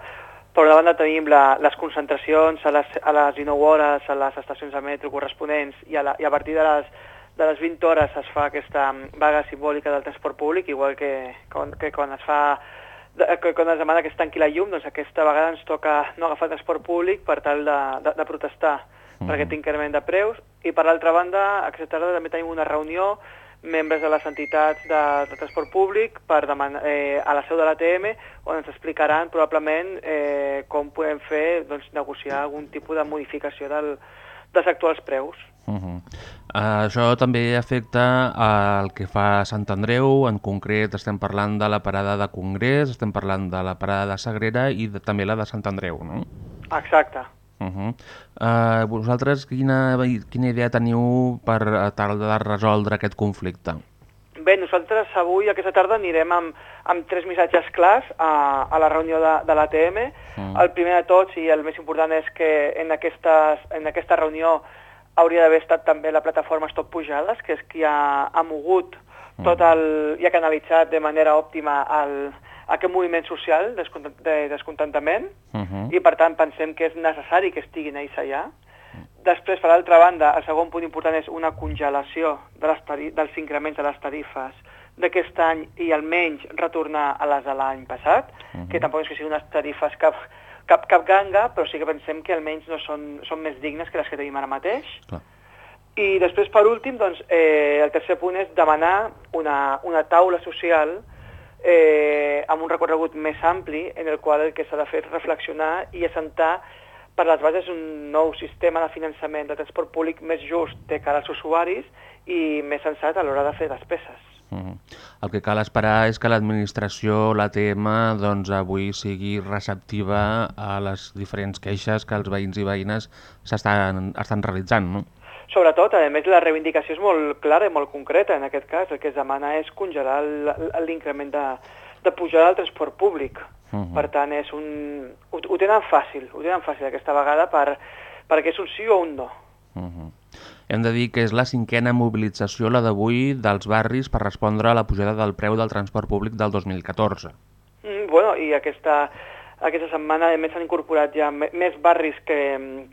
Per una banda tenim la, les concentracions a les, a les 19 hores a les estacions de metro corresponents i a, la, i a partir de les de les 20 hores es fa aquesta vaga simbòlica del transport públic, igual que, que quan es fa que quan es demana que es tanqui la llum, doncs aquesta vegada ens toca no agafar transport públic per tal de, de, de protestar mm. per aquest increment de preus. I per l'altra banda, aquesta tarda també tenim una reunió membres de les entitats de, de transport públic per demanar, eh, a la seu de l'ATM on ens explicaran probablement eh, com podem fer, doncs, negociar algun tipus de modificació del, dels actuals preus. Uh -huh. uh, això també afecta al que fa Sant Andreu, en concret estem parlant de la parada de Congrés, estem parlant de la parada de Sagrera i de, també la de Sant Andreu, no? Exacte. Uh -huh. uh, vosaltres quina, quina idea teniu per tal de resoldre aquest conflicte? Bé, nosaltres avui, aquesta tarda, anirem amb, amb tres missatges clars a, a la reunió de, de l'ATM. Mm. El primer de tots, i el més important, és que en, aquestes, en aquesta reunió hauria d'haver estat també la plataforma Stop Pujades, que és qui ha, ha mogut tot el, i ha canalitzat de manera òptima el, aquest moviment social de descontentament uh -huh. i per tant pensem que és necessari que estiguin ells allà. Després, per l'altra banda, el segon punt important és una congelació de les dels increments de les tarifes d'aquest any i almenys retornar a les de l'any passat, uh -huh. que tampoc és que siguin unes tarifes que cap, cap ganga, però sí que pensem que almenys no són, són més dignes que les que tenim ara mateix. Clar. I després, per últim, doncs, eh, el tercer punt és demanar una, una taula social eh, amb un recorregut més ampli en el qual el que s'ha de fer és reflexionar i assentar per les bases un nou sistema de finançament de transport públic més just de cara als usuaris i més sensat a l'hora de fer despeses. El que cal esperar és que l'administració, l'ATM, doncs avui sigui receptiva a les diferents queixes que els veïns i veïnes s'estan estan realitzant, no? Sobretot, a més, la reivindicació és molt clara i molt concreta en aquest cas. El que es demana és congelar l'increment de, de pujada del transport públic. Mhm. Per tant, és un... ho, ho tenen fàcil, ho tenen fàcil aquesta vegada per, perquè és un sí o un no. Mhm. Hem de dir que és la cinquena mobilització, la d'avui, dels barris per respondre a la pujada del preu del transport públic del 2014. Mm, bueno, i aquesta, aquesta setmana a més s'han incorporat ja més barris que,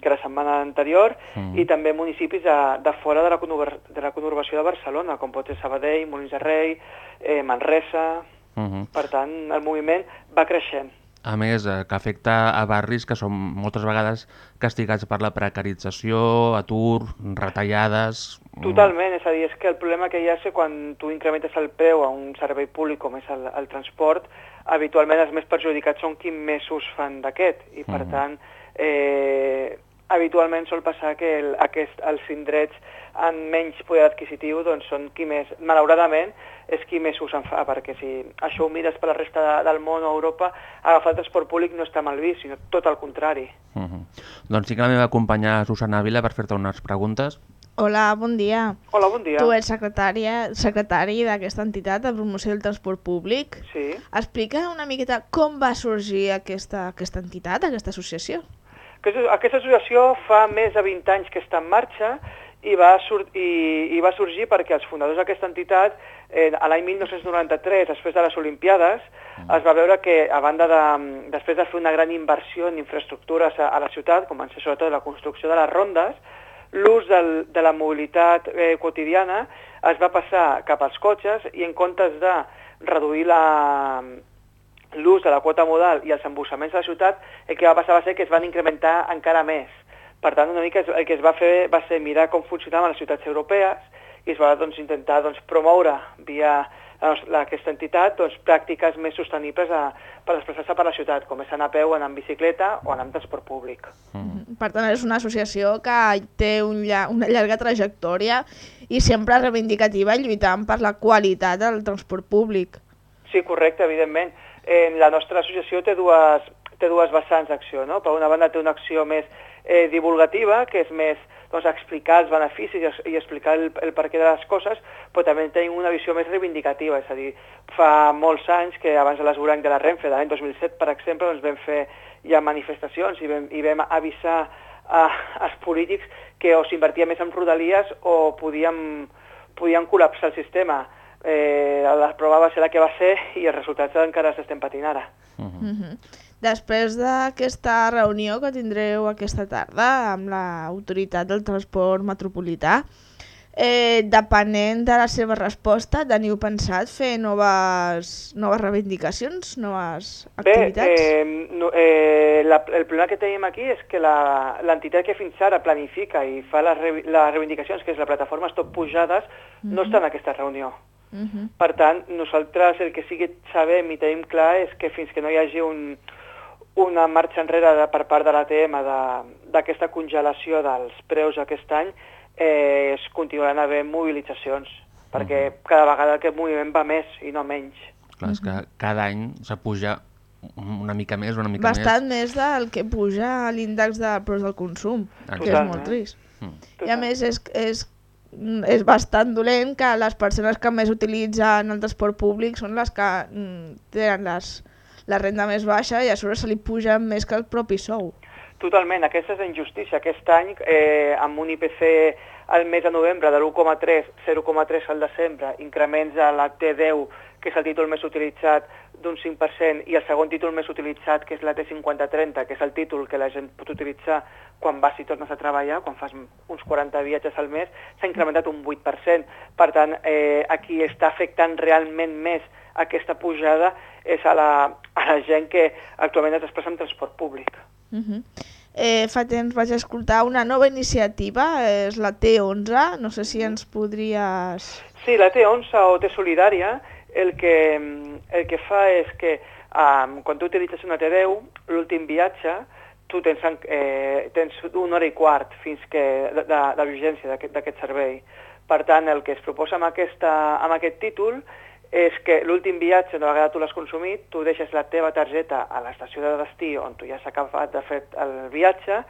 que la setmana anterior Mm. i també municipis de, de fora de la, conurba, de la conurbació de Barcelona, com pot ser Sabadell, Molins de Rei, eh, Manresa... Mhm. Per tant, el moviment va creixent. A més, eh, que afecta a barris que són moltes vegades castigats per la precarització, atur, retallades... mm, Totalment, és a dir, és que el problema que hi ha és que quan tu incrementes el preu a un servei públic com és el, el transport, habitualment els més perjudicats són qui més ús fan d'aquest. I per Mhm. tant eh, habitualment sol passar que el, aquest, els indrets amb menys poder adquisitiu doncs són qui més, malauradament, és qui més ús en fa, perquè si això ho mires per la resta de, del món o Europa, agafar el transport públic no està mal vist, sinó tot el contrari. Mhm. Doncs sí que la meva companya Susana Ávila per fer-te unes preguntes. Hola, bon dia. Hola, bon dia. Tu ets secretària, secretari d'aquesta entitat de promoció del transport públic. Sí. Explica una miqueta com va sorgir aquesta, aquesta entitat, aquesta associació. Aquesta, aquesta associació fa més de 20 anys que està en marxa i va, sur i, i va sorgir perquè els fundadors d'aquesta entitat, eh, a l'any 1993, després de les Olimpiades, es va veure que, a banda de, després de fer una gran inversió en infraestructures a, a la ciutat, com van ser sobretot la construcció de les rondes, l'ús de la mobilitat eh, quotidiana es va passar cap als cotxes i en comptes de reduir la, l'ús de la quota modal i els embussaments de la ciutat, el que va passar va ser que es van incrementar encara més. Per tant, una mica el que es va fer va ser mirar com funcionaven les ciutats europees i es va doncs, intentar doncs, promoure via doncs, aquesta entitat doncs, pràctiques més sostenibles a, per desplaçar-se per la ciutat, com és anar a peu, anar en bicicleta o anar en transport públic. Per tant, és una associació que té un lla una llarga trajectòria i sempre reivindicativa lluitant per la qualitat del transport públic. Sí, correcte, evidentment. Eh, la nostra associació té dues, té dues vessants d'acció. No? Per una banda té una acció més eh, divulgativa, que és més doncs, explicar els beneficis i, i explicar el, el perquè de les coses, però també tenim una visió més reivindicativa, és a dir, fa molts anys que abans de l'esborany de la Renfe, l'any 2007, per exemple, doncs vam fer ja manifestacions i vam, i vam avisar a, als polítics que o s'invertia més en rodalies o podíem, podíem col·lapsar el sistema. Eh, la prova va ser la que va ser i els resultats encara s'estem patint ara. Mhm. Després d'aquesta reunió que tindreu aquesta tarda amb l'autoritat del transport metropolità, eh, depenent de la seva resposta, teniu pensat fer noves, noves reivindicacions, noves activitats? Bé, eh, no, eh, la, el problema que tenim aquí és que la- l'entitat que fins ara planifica i fa les, re, les reivindicacions, que és la plataforma Stop Pujades, no Mhm. està en aquesta reunió. Mhm. Per tant, nosaltres el que sí que sabem i tenim clar és que fins que no hi hagi un, una marxa enrere de, per part de l'ATM de- d'aquesta congelació dels preus aquest any, eh, es continuaran havent mobilitzacions, perquè cada vegada aquest moviment va més i no menys. Clar, és que cada any s'apuja una mica més, una mica Bastant més del que puja l'índex de preus del consum, que és molt trist. Mm. I a més és, és, és bastant dolent que les persones que més utilitzen el transport públic són les que mm, tenen les, la renda més baixa i a sobre se li pugen més que el propi sou. Totalment, aquesta és la injustícia. Aquest any, eh, amb un IPC al mes de novembre de l'1,3, 0,3 al desembre, increments a la T10, que és el títol més utilitzat, d'un 5%, i el segon títol més utilitzat, que és la T5030, que és el títol que la gent pot utilitzar quan vas i tornes a treballar, quan fas uns 40 viatges al mes, s'ha incrementat un 8%. Per tant, eh, a qui està afectant realment més aquesta pujada és a la, a la gent que actualment es desplaça en transport públic. Uh -huh. Eh, fa temps vaig escoltar una nova iniciativa, és la T11, no sé si ens podries... Sí, la T11 o T Solidària el que, el que fa és que um, quan tu utilitzes una T10, l'últim viatge, tu tens, eh, tens una hora i quart fins que, de, de, de vigència d'aquest servei. Per tant, el que es proposa amb, aquesta, amb aquest títol és que l'últim viatge, una vegada tu l'has consumit, tu deixes la teva targeta a l'estació de destí on tu ja s'ha acabat de fer el viatge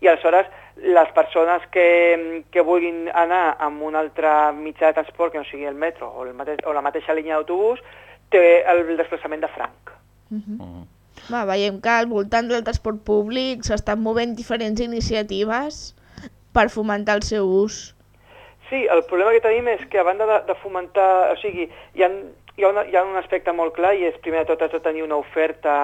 i aleshores les persones que, que vulguin anar amb un altre mitjà de transport que no sigui el metro o, el mateix, o la mateixa línia d'autobús té el desplaçament de franc. Uh -huh. Uh -huh. Va, veiem que al voltant del transport públic s'estan movent diferents iniciatives per fomentar el seu ús. Sí, el problema que tenim és que a banda de, de fomentar... O sigui, hi ha, hi, ha una, hi ha un aspecte molt clar i és primer de tot has de tenir una oferta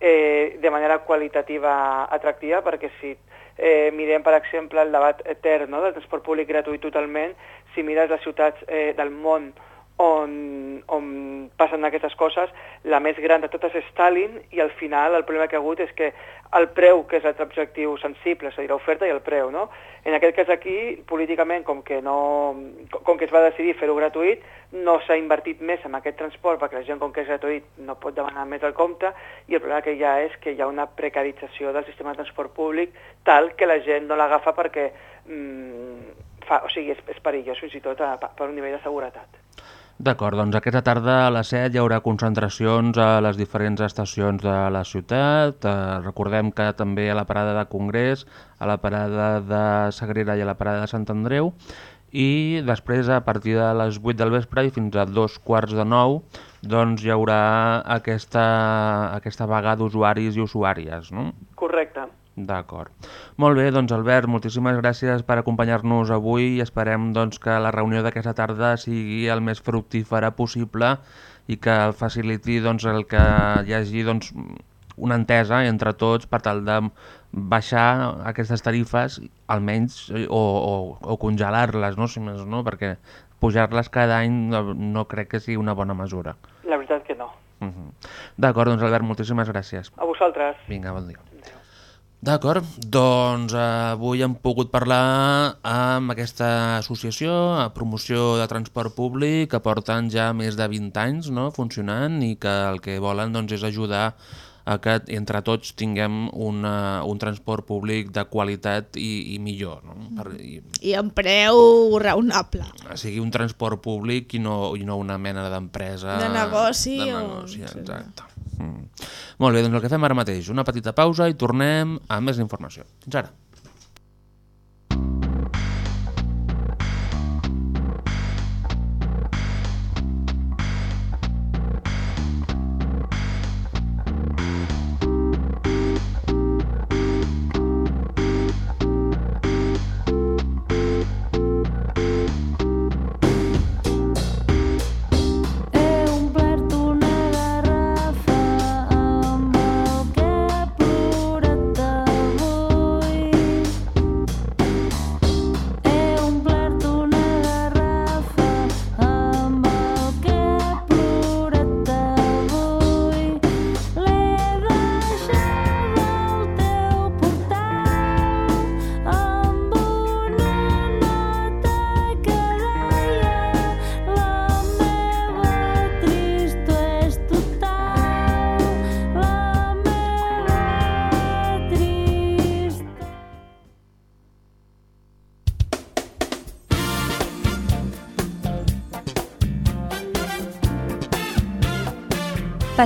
eh, de manera qualitativa atractiva perquè si eh, mirem, per exemple, el debat etern no? del transport públic gratuït totalment, si mires les ciutats eh, del món on, on passen aquestes coses, la més gran de totes és Stalin i al final el problema que ha hagut és que el preu, que és l'altre objectiu sensible, és a dir, l'oferta i el preu, no? En aquest cas aquí, políticament, com que, no, com que es va decidir fer-ho gratuït, no s'ha invertit més en aquest transport perquè la gent, com que és gratuït, no pot demanar més el compte i el problema que hi ha és que hi ha una precarització del sistema de transport públic tal que la gent no l'agafa perquè mm, fa, o sigui, és, és perillós fins i tot a, per un nivell de seguretat. D'acord, doncs aquesta tarda a les 7 hi haurà concentracions a les diferents estacions de la ciutat. Eh, recordem que també a la parada de Congrés, a la parada de Sagrera i a la parada de Sant Andreu. I després, a partir de les 8 del vespre i fins a dos quarts de 9, doncs hi haurà aquesta, aquesta vaga d'usuaris i usuàries, no? Correcte. D'acord. Molt bé, doncs Albert, moltíssimes gràcies per acompanyar-nos avui i esperem doncs, que la reunió d'aquesta tarda sigui el més fructífera possible i que faciliti doncs, el que hi hagi doncs, una entesa entre tots per tal de baixar aquestes tarifes almenys o, o, o congelar-les, no? si més no, perquè pujar-les cada any no, crec que sigui una bona mesura. La veritat que no. Uh -huh. D'acord, doncs Albert, moltíssimes gràcies. A vosaltres. Vinga, bon dia. D'acord, doncs eh, avui hem pogut parlar amb aquesta associació, a promoció de transport públic, que porten ja més de 20 anys no, funcionant i que el que volen doncs, és ajudar a que entre tots tinguem una, un transport públic de qualitat i, i millor. No? Per, i, I amb preu raonable. Sigui un transport públic i no, i no una mena d'empresa... De negoci. De negoci, o... exacte. Mm. Molt bé, doncs el que fem ara mateix, una petita pausa i tornem amb més informació. Fins ara.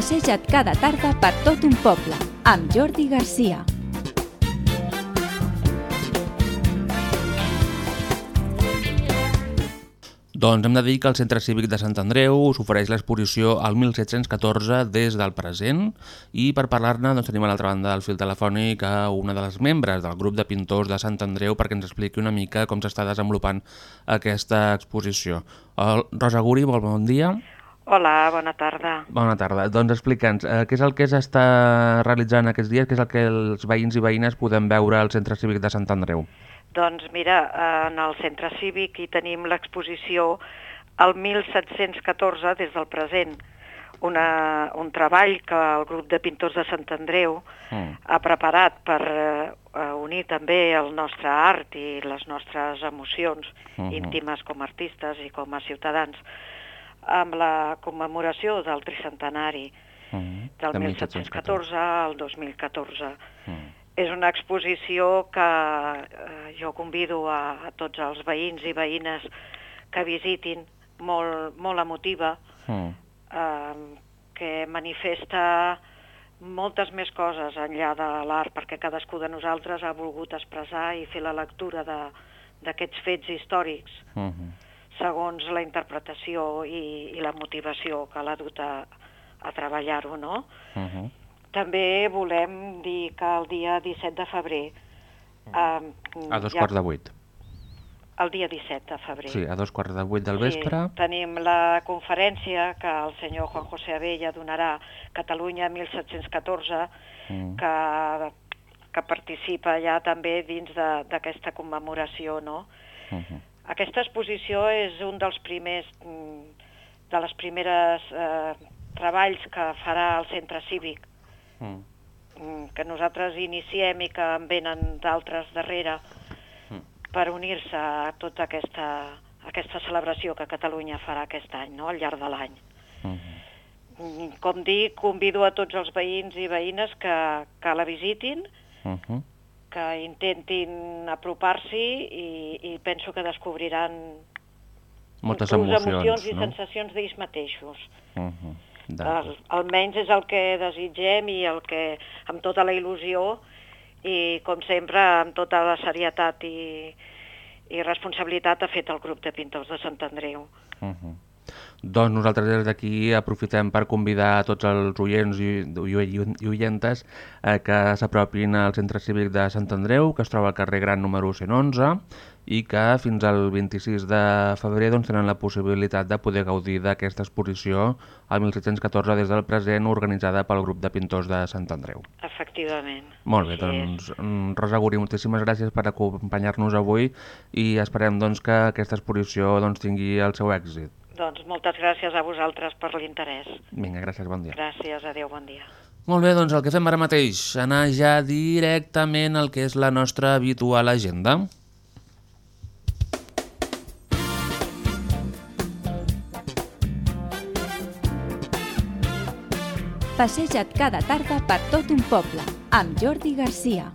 Passeja't cada tarda per tot un poble, amb Jordi Garcia. Doncs hem de dir que el Centre Cívic de Sant Andreu us ofereix l'exposició al 1714 des del present i per parlar-ne doncs, tenim a l'altra banda del fil telefònic a una de les membres del grup de pintors de Sant Andreu perquè ens expliqui una mica com s'està desenvolupant aquesta exposició. Rosa Guri, molt bon dia. Hola, bona tarda. Bona tarda. Doncs explica'ns, eh, què és el que s'està realitzant aquests dies, què és el que els veïns i veïnes podem veure al Centre Cívic de Sant Andreu? Doncs mira, en el Centre Cívic hi tenim l'exposició al 1714 des del present. una, un treball que el grup de pintors de Sant Andreu Mm. ha preparat per eh, eh, unir també el nostre art i les nostres emocions Mhm. íntimes com a artistes i com a ciutadans amb la commemoració del tricentenari Mm. del De 1714 al 2014. Mm. És una exposició que eh, jo convido a, a tots els veïns i veïnes que visitin, molt, molt emotiva, Mm. eh, que manifesta moltes més coses enllà de l'art, perquè cadascú de nosaltres ha volgut expressar i fer la lectura de- d'aquests fets històrics Mhm. Segons la interpretació i, i la motivació que l'ha dut a, a treballar-ho, no? Mhm. També volem dir que el dia 17 de febrer... Eh, A dos ha- quarts de vuit. El dia 17 de febrer. Sí, a dos quarts de vuit del vespre. Sí, tenim la conferència que el senyor Juan José Abella donarà Catalunya 1714, Mm. que, que participa ja també dins d'aquesta commemoració, no? Mhm. Aquesta exposició és un dels primers, mm, de les primeres eh, treballs que farà el centre cívic, Mm. mm, que nosaltres iniciem i que en venen d'altres darrere per unir-se a tota aquesta, aquesta celebració que Catalunya farà aquest any, no? al llarg de l'any. Mm, Com dic, convido a tots els veïns i veïnes que, que la visitin, Mhm. Que intentin apropar-s'hi i, i penso que descobriran Moltes emocions, emocions i no? sensacions d'ells mateixos. Mhm. Al, D'acord. almenys és el que desitgem i el que amb tota la il·lusió i com sempre amb tota la serietat i, i responsabilitat ha fet el grup de pintors de Sant Andreu. Mhm. Doncs nosaltres des d'aquí aprofitem per convidar a tots els oients i, i, i oientes eh, que s'apropin al Centre Cívic de Sant Andreu, que es troba al carrer Gran número 111, i que fins al 26 de febrer doncs, tenen la possibilitat de poder gaudir d'aquesta exposició al 1714 des del present organitzada pel grup de pintors de Sant Andreu. Efectivament. Molt bé, doncs mm, Rosa Guri, moltíssimes gràcies per acompanyar-nos avui i esperem doncs, que aquesta exposició doncs, tingui el seu èxit. Doncs moltes gràcies a vosaltres per l'interès. Vinga, gràcies, bon dia. Gràcies, adeu, bon dia. Molt bé, doncs el que fem ara mateix, anar ja directament al que és la nostra habitual agenda. Passeja't cada tarda per tot un poble, amb Jordi Garcia.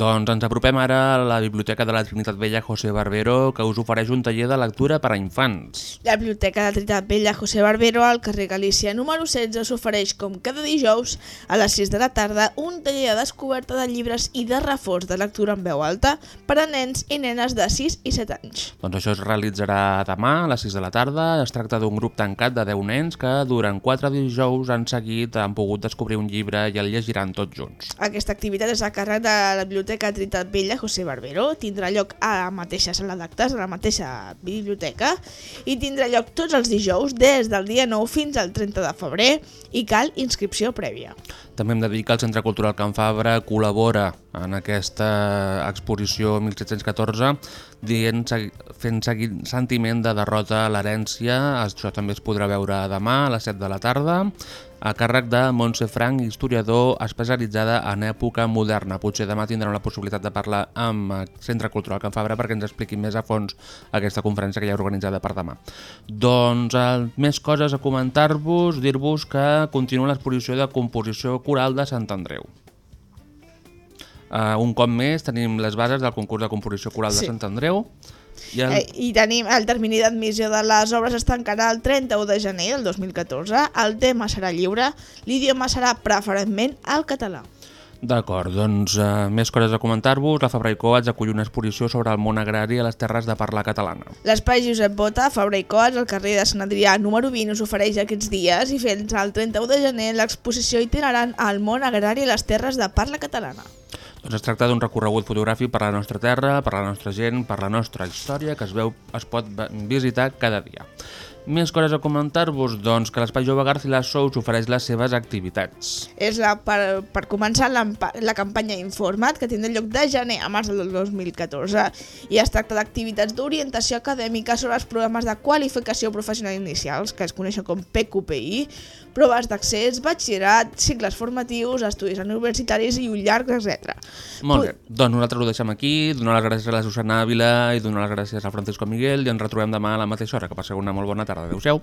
Doncs ens apropem ara a la Biblioteca de la Trinitat Vella José Barbero, que us ofereix un taller de lectura per a infants. La Biblioteca de Trinitat Vella José Barbero al carrer Galícia número 16 s'ofereix com cada dijous a les 6 de la tarda un taller de descoberta de llibres i de reforç de lectura en veu alta per a nens i nenes de 6 i 7 anys. Doncs això es realitzarà demà a les 6 de la tarda. Es tracta d'un grup tancat de 10 nens que durant 4 dijous han seguit, han pogut descobrir un llibre i el llegiran tots junts. Aquesta activitat és a càrrec de la Biblioteca Trinitat Vella José Barbero, tindrà lloc a la mateixa sala d'actes, a la mateixa biblioteca, i tindrà lloc tots els dijous des del dia 9 fins al 30 de febrer i cal inscripció prèvia. També hem de dir que el Centre Cultural Can Fabra col·labora en aquesta exposició 1714 dient, fent sentiment de derrota a l'herència. Això també es podrà veure demà a les 7 de la tarda a càrrec de Montse Frank, historiador especialitzada en època moderna. Potser demà tindrem la possibilitat de parlar amb el Centre Cultural Can Fabra perquè ens expliqui més a fons aquesta conferència que hi ha organitzada per demà. Doncs eh, més coses a comentar-vos, dir-vos que continua l'exposició de composició coral de Sant Andreu. Uh, un cop més tenim les bases del concurs de composició coral Sí. de Sant Andreu i el, Eh, I tenim el termini d'admissió de les obres es tancarà el 31 de gener del 2014, el tema serà lliure, l'idioma serà preferentment el català. D'acord, doncs uh, més coses a comentar-vos. La Fabra i Coats acull una exposició sobre el món agrari a les terres de parla catalana. L'espai Josep Bota, Fabra i Coats, al carrer de Sant Adrià número 20, us ofereix aquests dies i fins al 31 de gener l'exposició itinerant al món agrari a les terres de parla catalana. Doncs es tracta d'un recorregut fotogràfic per la nostra terra, per la nostra gent, per la nostra història, que es veu es pot visitar cada dia. Més coses a comentar-vos, doncs, que l'Espai Jove García Sous ofereix les seves activitats. És la, per, per començar la, la campanya Informa't, que tindrà lloc de gener a març del 2014, i es tracta d'activitats d'orientació acadèmica sobre els programes de qualificació professional inicials, que es coneixen com PQPI, proves d'accés, batxillerat, cicles formatius, estudis universitaris i un llarg, etc. Molt bé, doncs nosaltres ho deixem aquí, donar les gràcies a la Susana Ávila i donar les gràcies a Francisco Miguel i ens retrobem demà a la mateixa hora. Que passeu una molt bona tarda. Adéu-siau.